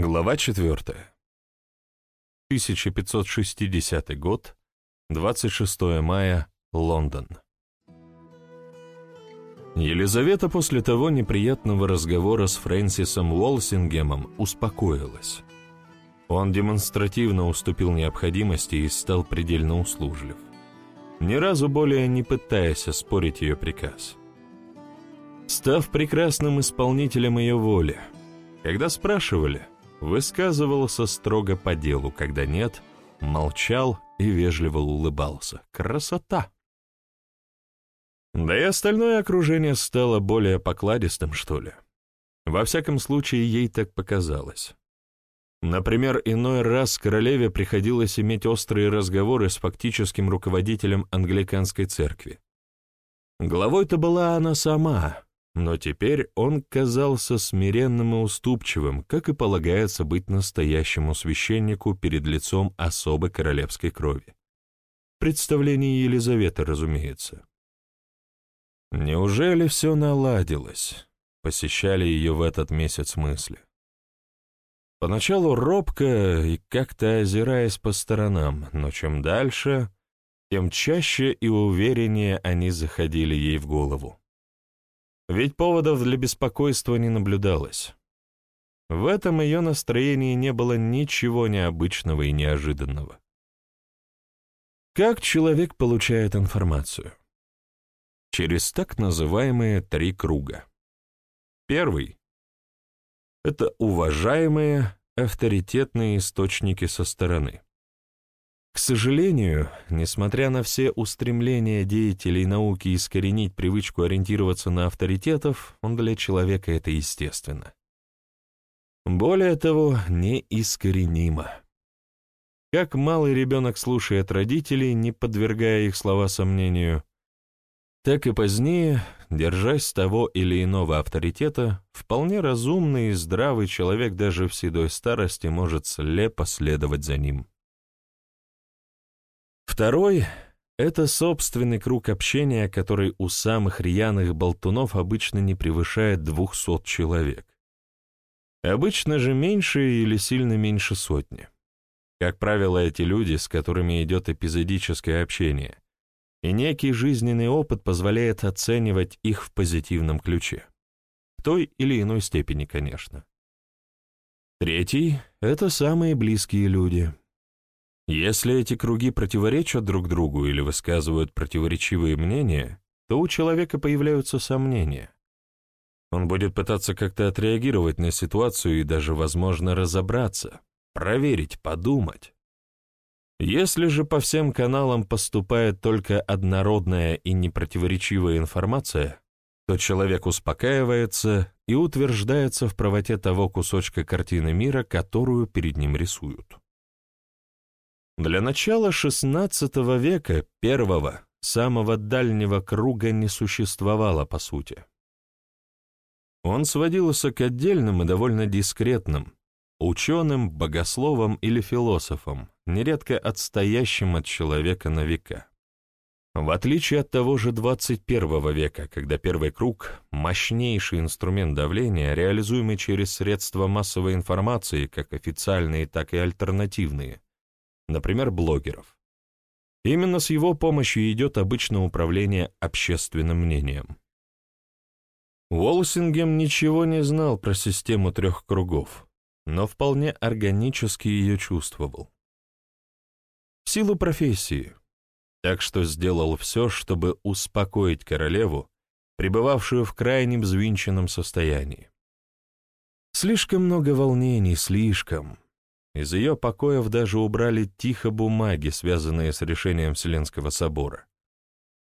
Глава 4. 1560 год, 26 мая, Лондон. Елизавета после того неприятного разговора с Фрэнсисом Уолсингемом успокоилась. Он демонстративно уступил необходимости и стал предельно услужлив, ни разу более не пытаясь оспорить ее приказ. Став прекрасным исполнителем ее воли, когда спрашивали – Высказывался строго по делу, когда нет, молчал и вежливо улыбался. Красота! Да и остальное окружение стало более покладистым, что ли. Во всяком случае, ей так показалось. Например, иной раз королеве приходилось иметь острые разговоры с фактическим руководителем англиканской церкви. Главой-то была она сама, но теперь он казался смиренным и уступчивым, как и полагается быть настоящему священнику перед лицом особой королевской крови. Представление Елизаветы, разумеется. Неужели все наладилось? Посещали ее в этот месяц мысли. Поначалу робко и как-то озираясь по сторонам, но чем дальше, тем чаще и увереннее они заходили ей в голову. Ведь поводов для беспокойства не наблюдалось. В этом ее настроении не было ничего необычного и неожиданного. Как человек получает информацию? Через так называемые три круга. Первый — это уважаемые, авторитетные источники со стороны. К сожалению, несмотря на все устремления деятелей науки искоренить привычку ориентироваться на авторитетов, он для человека это естественно. Более того, неискоренимо. Как малый ребенок слушает родителей, не подвергая их слова сомнению, так и позднее, держась того или иного авторитета, вполне разумный и здравый человек даже в седой старости может слепо следовать за ним. Второй — это собственный круг общения, который у самых рьяных болтунов обычно не превышает двухсот человек. Обычно же меньше или сильно меньше сотни. Как правило, эти люди, с которыми идет эпизодическое общение, и некий жизненный опыт позволяет оценивать их в позитивном ключе. В той или иной степени, конечно. Третий — это самые близкие люди — если эти круги противоречат друг другу или высказывают противоречивые мнения, то у человека появляются сомнения. Он будет пытаться как-то отреагировать на ситуацию и даже, возможно, разобраться, проверить, подумать. Если же по всем каналам поступает только однородная и непротиворечивая информация, то человек успокаивается и утверждается в правоте того кусочка картины мира, которую перед ним рисуют. Для начала XVI века первого, самого дальнего круга не существовало по сути. Он сводился к отдельным и довольно дискретным, ученым, богословам или философам, нередко отстоящим от человека на века. В отличие от того же 21 века, когда первый круг — мощнейший инструмент давления, реализуемый через средства массовой информации, как официальные, так и альтернативные — например, блогеров. Именно с его помощью идет обычно управление общественным мнением. Уолсингем ничего не знал про систему трех кругов, но вполне органически ее чувствовал. В силу профессии, так что сделал все, чтобы успокоить королеву, пребывавшую в крайне взвинченном состоянии. Слишком много волнений, слишком. Из ее покоев даже убрали тихо бумаги, связанные с решением Вселенского собора.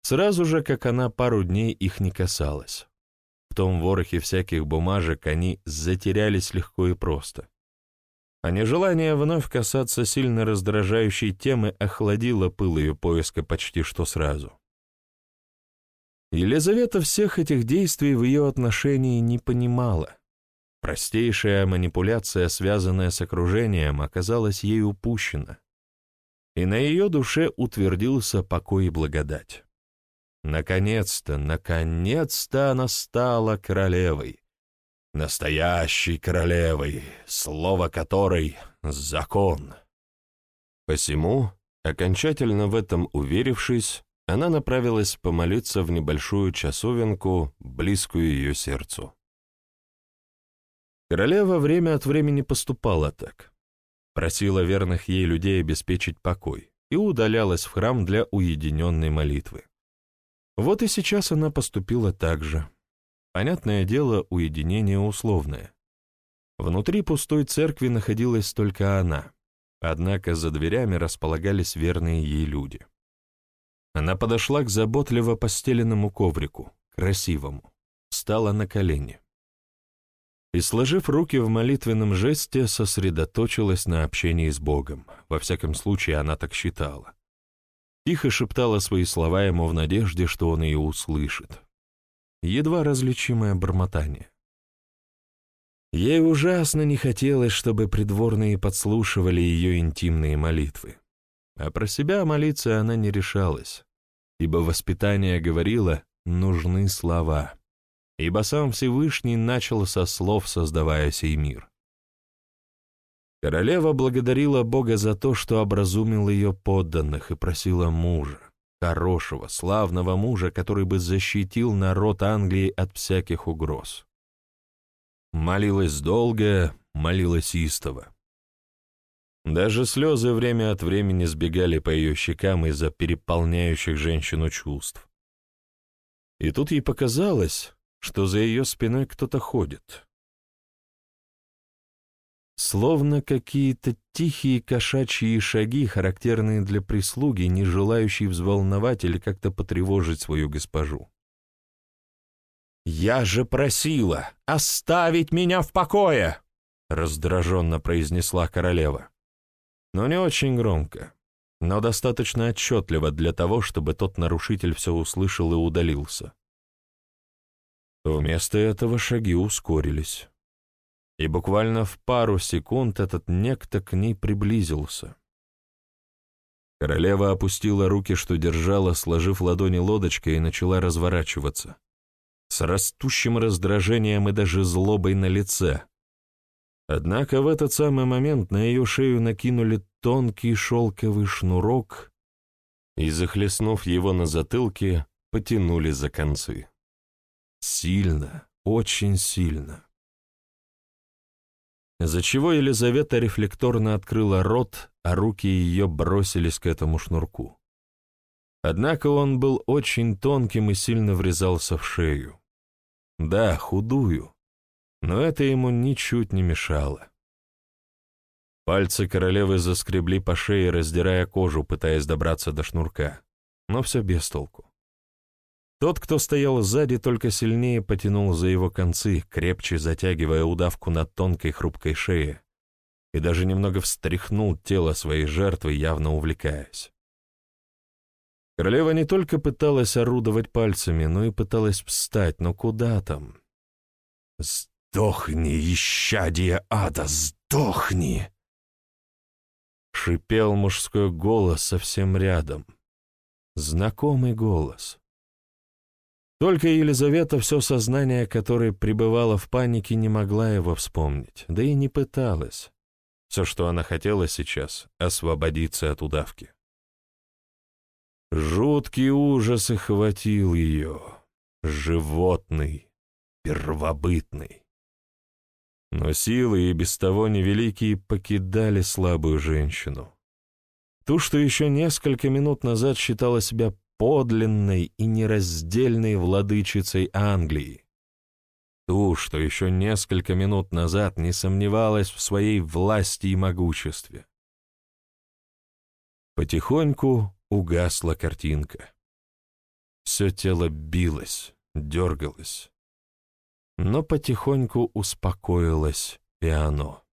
Сразу же, как она пару дней их не касалась. В том ворохе всяких бумажек они затерялись легко и просто. А нежелание вновь касаться сильно раздражающей темы охладило пыл ее поиска почти что сразу. Елизавета всех этих действий в ее отношении не понимала. Простейшая манипуляция, связанная с окружением, оказалась ей упущена, и на ее душе утвердился покой и благодать. Наконец-то, наконец-то она стала королевой, настоящей королевой, слово которой — закон. Посему, окончательно в этом уверившись, она направилась помолиться в небольшую часовенку, близкую ее сердцу. Королева время от времени поступала так. Просила верных ей людей обеспечить покой и удалялась в храм для уединенной молитвы. Вот и сейчас она поступила так же. Понятное дело, уединение условное. Внутри пустой церкви находилась только она, однако за дверями располагались верные ей люди. Она подошла к заботливо постеленному коврику, красивому, встала на колени. И, сложив руки в молитвенном жесте, сосредоточилась на общении с Богом. Во всяком случае, она так считала. Тихо шептала свои слова ему в надежде, что он ее услышит едва различимое бормотание. Ей ужасно не хотелось, чтобы придворные подслушивали ее интимные молитвы. А про себя молиться она не решалась, ибо воспитание говорило «нужны слова», ибо сам Всевышний начал со слов, создавая сей мир. Королева благодарила Бога за то, что образумил ее подданных и просила мужа, хорошего, славного мужа, который бы защитил народ Англии от всяких угроз. Молилась долго, молилась истово. Даже слезы время от времени сбегали по ее щекам из-за переполняющих женщину чувств. И тут ей показалось, что за ее спиной кто-то ходит словно какие-то тихие кошачьи шаги, характерные для прислуги, не желающей взволновать или как-то потревожить свою госпожу. «Я же просила оставить меня в покое!» — раздраженно произнесла королева. Но не очень громко, но достаточно отчетливо для того, чтобы тот нарушитель все услышал и удалился. Вместо этого шаги ускорились и буквально в пару секунд этот некто к ней приблизился. Королева опустила руки, что держала, сложив ладони лодочкой, и начала разворачиваться. С растущим раздражением и даже злобой на лице. Однако в этот самый момент на ее шею накинули тонкий шелковый шнурок и, захлестнув его на затылке, потянули за концы. Сильно, очень сильно за чего Елизавета рефлекторно открыла рот, а руки ее бросились к этому шнурку. Однако он был очень тонким и сильно врезался в шею. Да, худую, но это ему ничуть не мешало. Пальцы королевы заскребли по шее, раздирая кожу, пытаясь добраться до шнурка, но все без толку. Тот, кто стоял сзади, только сильнее потянул за его концы, крепче затягивая удавку на тонкой хрупкой шее, и даже немного встряхнул тело своей жертвы, явно увлекаясь. Королева не только пыталась орудовать пальцами, но и пыталась встать, но куда там? «Сдохни, исчадие ада, сдохни!» Шипел мужской голос совсем рядом. Знакомый голос. Только Елизавета все сознание, которое пребывало в панике, не могла его вспомнить, да и не пыталась. Все, что она хотела сейчас — освободиться от удавки. Жуткий ужас охватил ее, животный, первобытный. Но силы и без того невеликие покидали слабую женщину. Ту, что еще несколько минут назад считала себя подлинной и нераздельной владычицей Англии. Ту, что еще несколько минут назад не сомневалась в своей власти и могуществе. Потихоньку угасла картинка. Все тело билось, дергалось. Но потихоньку успокоилось и оно.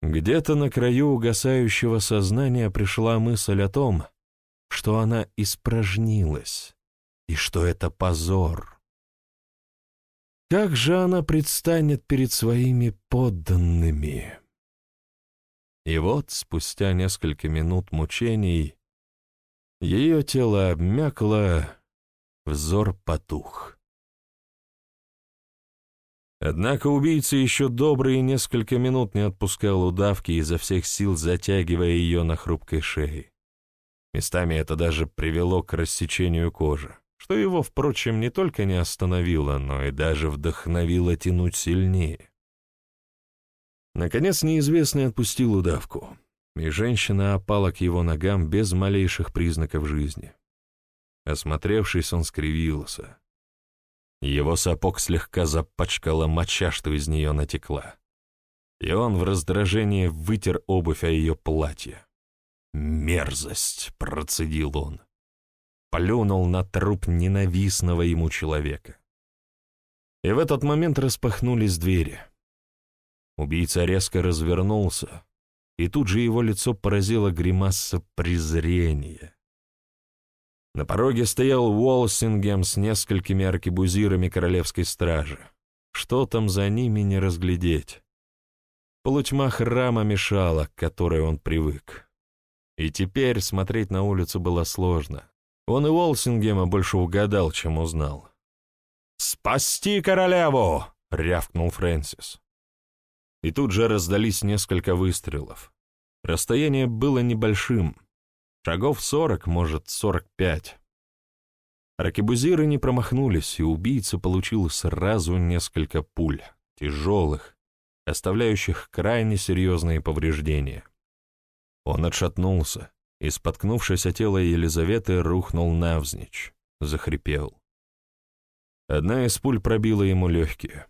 Где-то на краю угасающего сознания пришла мысль о том, что она испражнилась, и что это позор. Как же она предстанет перед своими подданными? И вот, спустя несколько минут мучений, ее тело обмякло, взор потух. Однако убийца еще добрые несколько минут не отпускал удавки, изо всех сил затягивая ее на хрупкой шее. Местами это даже привело к рассечению кожи, что его, впрочем, не только не остановило, но и даже вдохновило тянуть сильнее. Наконец неизвестный отпустил удавку, и женщина опала к его ногам без малейших признаков жизни. Осмотревшись, он скривился. Его сапог слегка запачкала моча, что из нее натекла. И он в раздражении вытер обувь о ее платье. «Мерзость!» — процедил он. Плюнул на труп ненавистного ему человека. И в этот момент распахнулись двери. Убийца резко развернулся, и тут же его лицо поразило гримаса презрения. На пороге стоял Уолсингем с несколькими аркебузирами королевской стражи. Что там за ними не разглядеть? Полутьма храма мешала, к которой он привык. И теперь смотреть на улицу было сложно. Он и Уолсингема больше угадал, чем узнал. «Спасти королеву!» — рявкнул Фрэнсис. И тут же раздались несколько выстрелов. Расстояние было небольшим — Шагов сорок, может, сорок пять. Ракебузиры не промахнулись, и убийца получил сразу несколько пуль, тяжелых, оставляющих крайне серьезные повреждения. Он отшатнулся и, споткнувшись о тело Елизаветы, рухнул навзничь, захрипел. Одна из пуль пробила ему легкие.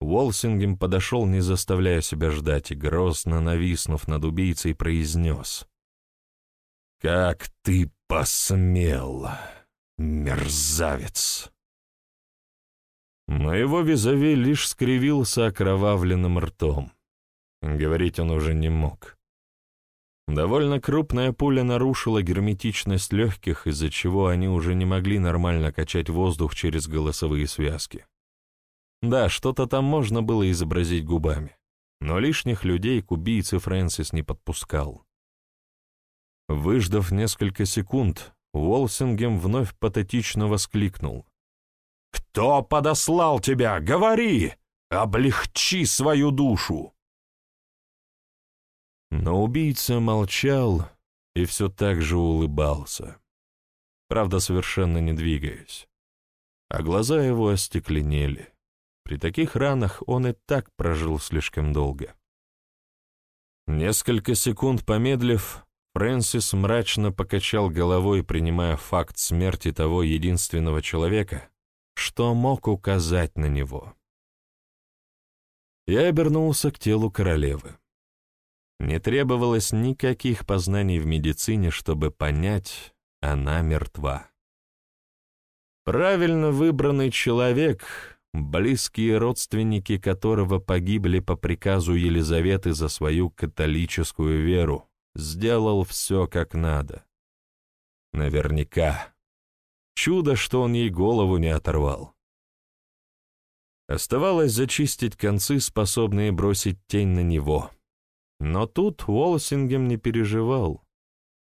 Уолсингем подошел, не заставляя себя ждать, и грозно нависнув над убийцей, произнес. «Как ты посмел, мерзавец!» Но его визави лишь скривился окровавленным ртом. Говорить он уже не мог. Довольно крупная пуля нарушила герметичность легких, из-за чего они уже не могли нормально качать воздух через голосовые связки. Да, что-то там можно было изобразить губами, но лишних людей к убийце Фрэнсис не подпускал. Выждав несколько секунд, Уолсингем вновь патетично воскликнул. «Кто подослал тебя? Говори! Облегчи свою душу!» Но убийца молчал и все так же улыбался, правда, совершенно не двигаясь. А глаза его остекленели. При таких ранах он и так прожил слишком долго. Несколько секунд помедлив, Фрэнсис мрачно покачал головой, принимая факт смерти того единственного человека, что мог указать на него. Я обернулся к телу королевы. Не требовалось никаких познаний в медицине, чтобы понять, она мертва. Правильно выбранный человек, близкие родственники которого погибли по приказу Елизаветы за свою католическую веру, сделал все как надо. Наверняка. Чудо, что он ей голову не оторвал. Оставалось зачистить концы, способные бросить тень на него. Но тут Уолсингем не переживал.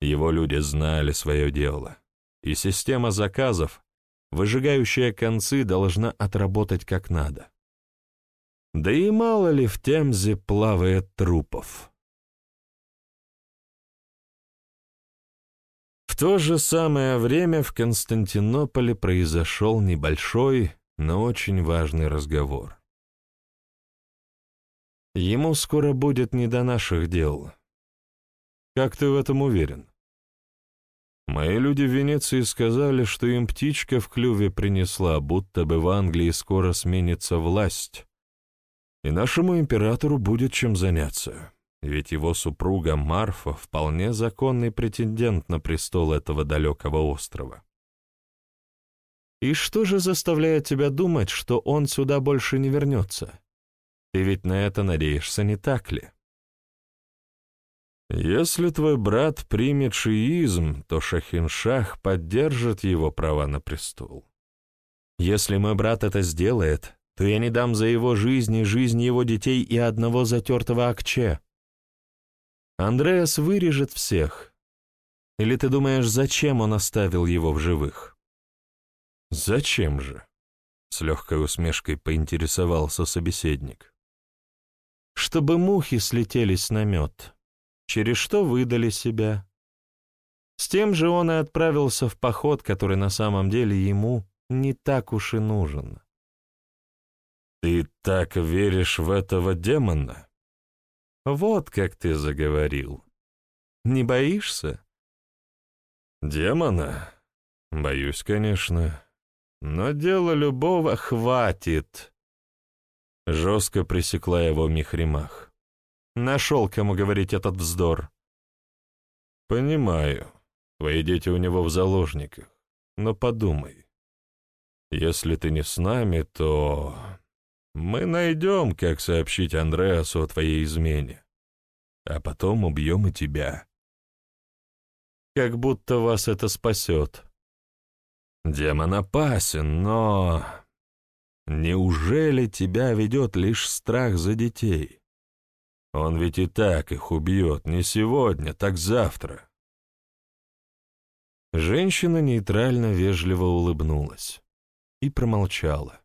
Его люди знали свое дело. И система заказов, выжигающая концы, должна отработать как надо. Да и мало ли в Темзе плавает трупов. В то же самое время в Константинополе произошел небольшой, но очень важный разговор. Ему скоро будет не до наших дел. Как ты в этом уверен? Мои люди в Венеции сказали, что им птичка в клюве принесла, будто бы в Англии скоро сменится власть, и нашему императору будет чем заняться ведь его супруга Марфа вполне законный претендент на престол этого далекого острова. И что же заставляет тебя думать, что он сюда больше не вернется? Ты ведь на это надеешься, не так ли? Если твой брат примет шиизм, то Шахиншах поддержит его права на престол. Если мой брат это сделает, то я не дам за его жизнь и жизнь его детей и одного затертого Акче. Андреас вырежет всех. Или ты думаешь, зачем он оставил его в живых? Зачем же? — с легкой усмешкой поинтересовался собеседник. «Чтобы мухи слетели с намет, через что выдали себя. С тем же он и отправился в поход, который на самом деле ему не так уж и нужен. «Ты так веришь в этого демона?» «Вот как ты заговорил. Не боишься?» «Демона? Боюсь, конечно. Но дело любого хватит». Жестко пресекла его Михримах. Нашел, кому говорить этот вздор. «Понимаю. Твои дети у него в заложниках. Но подумай. Если ты не с нами, то мы найдем, как сообщить Андреасу о твоей измене. А потом убьем и тебя. Как будто вас это спасет. Демон опасен, но... Неужели тебя ведет лишь страх за детей? Он ведь и так их убьет не сегодня, так завтра. Женщина нейтрально вежливо улыбнулась и промолчала.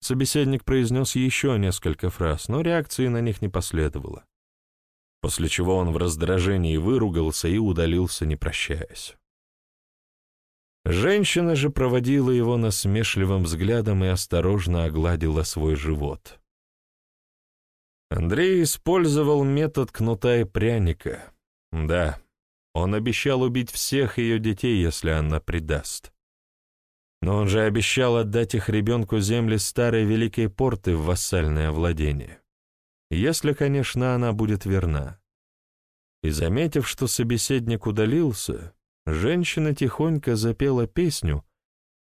Собеседник произнес еще несколько фраз, но реакции на них не последовало, после чего он в раздражении выругался и удалился, не прощаясь. Женщина же проводила его насмешливым взглядом и осторожно огладила свой живот. Андрей использовал метод кнута и пряника. Да, он обещал убить всех ее детей, если она предаст. Но он же обещал отдать их ребенку земли старой Великой Порты в вассальное владение. Если, конечно, она будет верна. И, заметив, что собеседник удалился, женщина тихонько запела песню,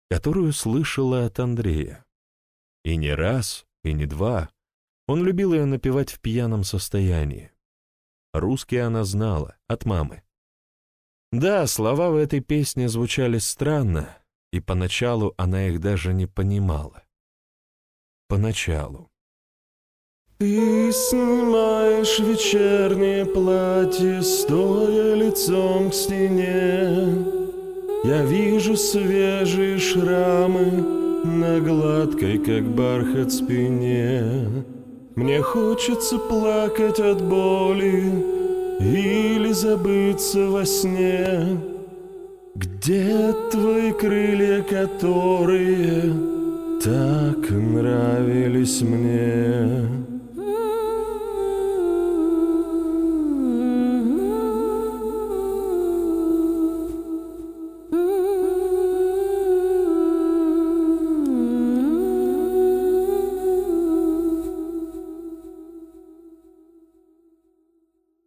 которую слышала от Андрея. И не раз, и не два. Он любил ее напевать в пьяном состоянии. Русский она знала, от мамы. Да, слова в этой песне звучали странно, и поначалу она их даже не понимала. Поначалу. Ты снимаешь вечернее платье, стоя лицом к стене. Я вижу свежие шрамы на гладкой, как бархат, спине. Мне хочется плакать от боли, или забыться во сне. Где твои крылья, которые так нравились мне?